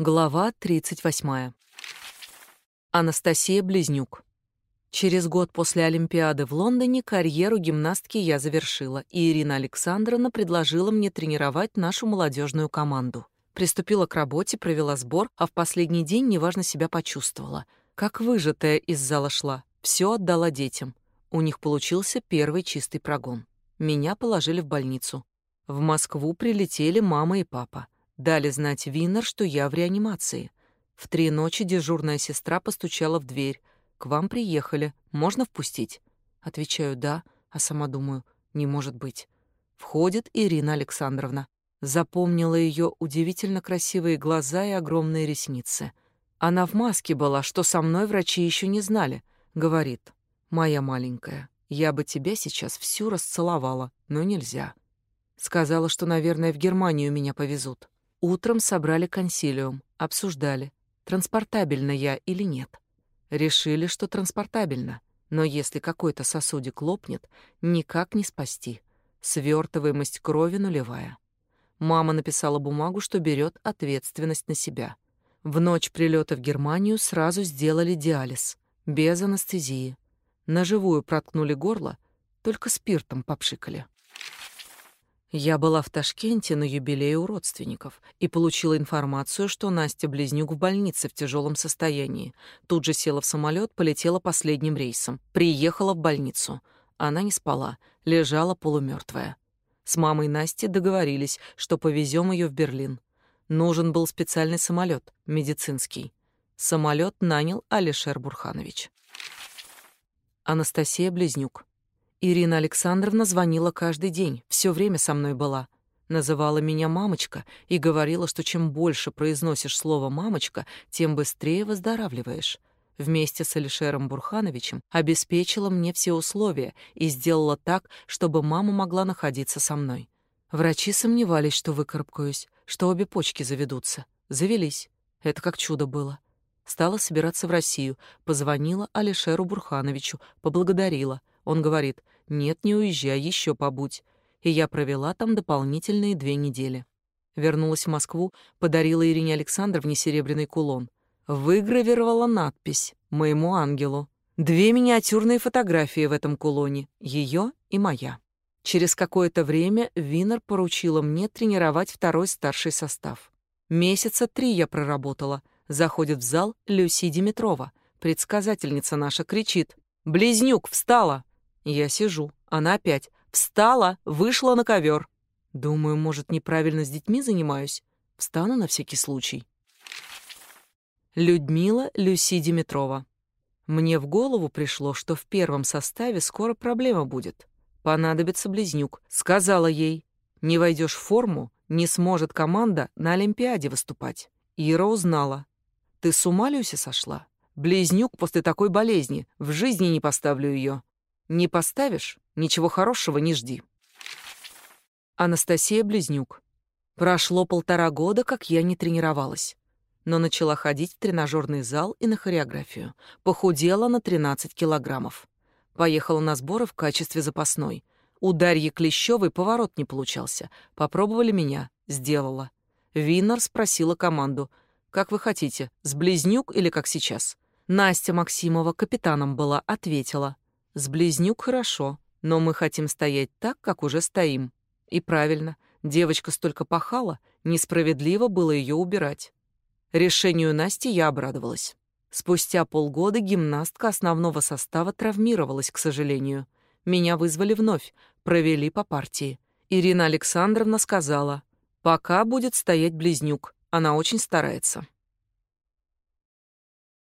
Глава 38. Анастасия Близнюк. Через год после Олимпиады в Лондоне карьеру гимнастки я завершила, и Ирина Александровна предложила мне тренировать нашу молодежную команду. Приступила к работе, провела сбор, а в последний день неважно себя почувствовала. Как выжатая из зала шла, все отдала детям. У них получился первый чистый прогон. Меня положили в больницу. В Москву прилетели мама и папа. Дали знать Виннер, что я в реанимации. В три ночи дежурная сестра постучала в дверь. «К вам приехали. Можно впустить?» Отвечаю «да», а сама думаю «не может быть». Входит Ирина Александровна. Запомнила ее удивительно красивые глаза и огромные ресницы. Она в маске была, что со мной врачи еще не знали. Говорит, «Моя маленькая, я бы тебя сейчас всю расцеловала, но нельзя». Сказала, что, наверное, в Германию меня повезут. Утром собрали консилиум, обсуждали, транспортабельно я или нет. Решили, что транспортабельно, но если какой-то сосудик лопнет, никак не спасти. Свертываемость крови нулевая. Мама написала бумагу, что берет ответственность на себя. В ночь прилета в Германию сразу сделали диализ, без анестезии. На живую проткнули горло, только спиртом попшикали. Я была в Ташкенте на юбилее у родственников и получила информацию, что Настя Близнюк в больнице в тяжелом состоянии. Тут же села в самолет, полетела последним рейсом. Приехала в больницу. Она не спала, лежала полумертвая. С мамой Насти договорились, что повезем ее в Берлин. Нужен был специальный самолет, медицинский. Самолет нанял Алишер Бурханович. Анастасия Близнюк. Ирина Александровна звонила каждый день, все время со мной была. Называла меня мамочка и говорила, что чем больше произносишь слово «мамочка», тем быстрее выздоравливаешь. Вместе с Алишером Бурхановичем обеспечила мне все условия и сделала так, чтобы мама могла находиться со мной. Врачи сомневались, что выкарабкаюсь, что обе почки заведутся. Завелись. Это как чудо было. Стала собираться в Россию, позвонила Алишеру Бурхановичу, поблагодарила. Он говорит, нет, не уезжай, еще побудь. И я провела там дополнительные две недели. Вернулась в Москву, подарила Ирине Александровне серебряный кулон. Выгравировала надпись «Моему ангелу». Две миниатюрные фотографии в этом кулоне, ее и моя. Через какое-то время Винер поручила мне тренировать второй старший состав. Месяца три я проработала. Заходит в зал Люси Димитрова. Предсказательница наша кричит. «Близнюк, встала!» Я сижу. Она опять. Встала, вышла на ковер. Думаю, может, неправильно с детьми занимаюсь. Встану на всякий случай. Людмила Люси Димитрова. Мне в голову пришло, что в первом составе скоро проблема будет. Понадобится близнюк. Сказала ей. Не войдешь в форму, не сможет команда на Олимпиаде выступать. Ира узнала. Ты с ума, Люся, сошла? Близнюк после такой болезни. В жизни не поставлю ее. Не поставишь, ничего хорошего не жди. Анастасия Близнюк. Прошло полтора года, как я не тренировалась, но начала ходить в тренажерный зал и на хореографию. Похудела на 13 килограммов. Поехала на сборы в качестве запасной. У Дарьи Клещевой поворот не получался. Попробовали меня. Сделала. Виннер спросила команду. «Как вы хотите, с Близнюк или как сейчас?» Настя Максимова капитаном была, ответила. С близнюк хорошо, но мы хотим стоять так, как уже стоим. И правильно, девочка столько пахала, несправедливо было ее убирать. Решению Насти я обрадовалась. Спустя полгода гимнастка основного состава травмировалась, к сожалению. Меня вызвали вновь, провели по партии. Ирина Александровна сказала, «Пока будет стоять близнюк, она очень старается».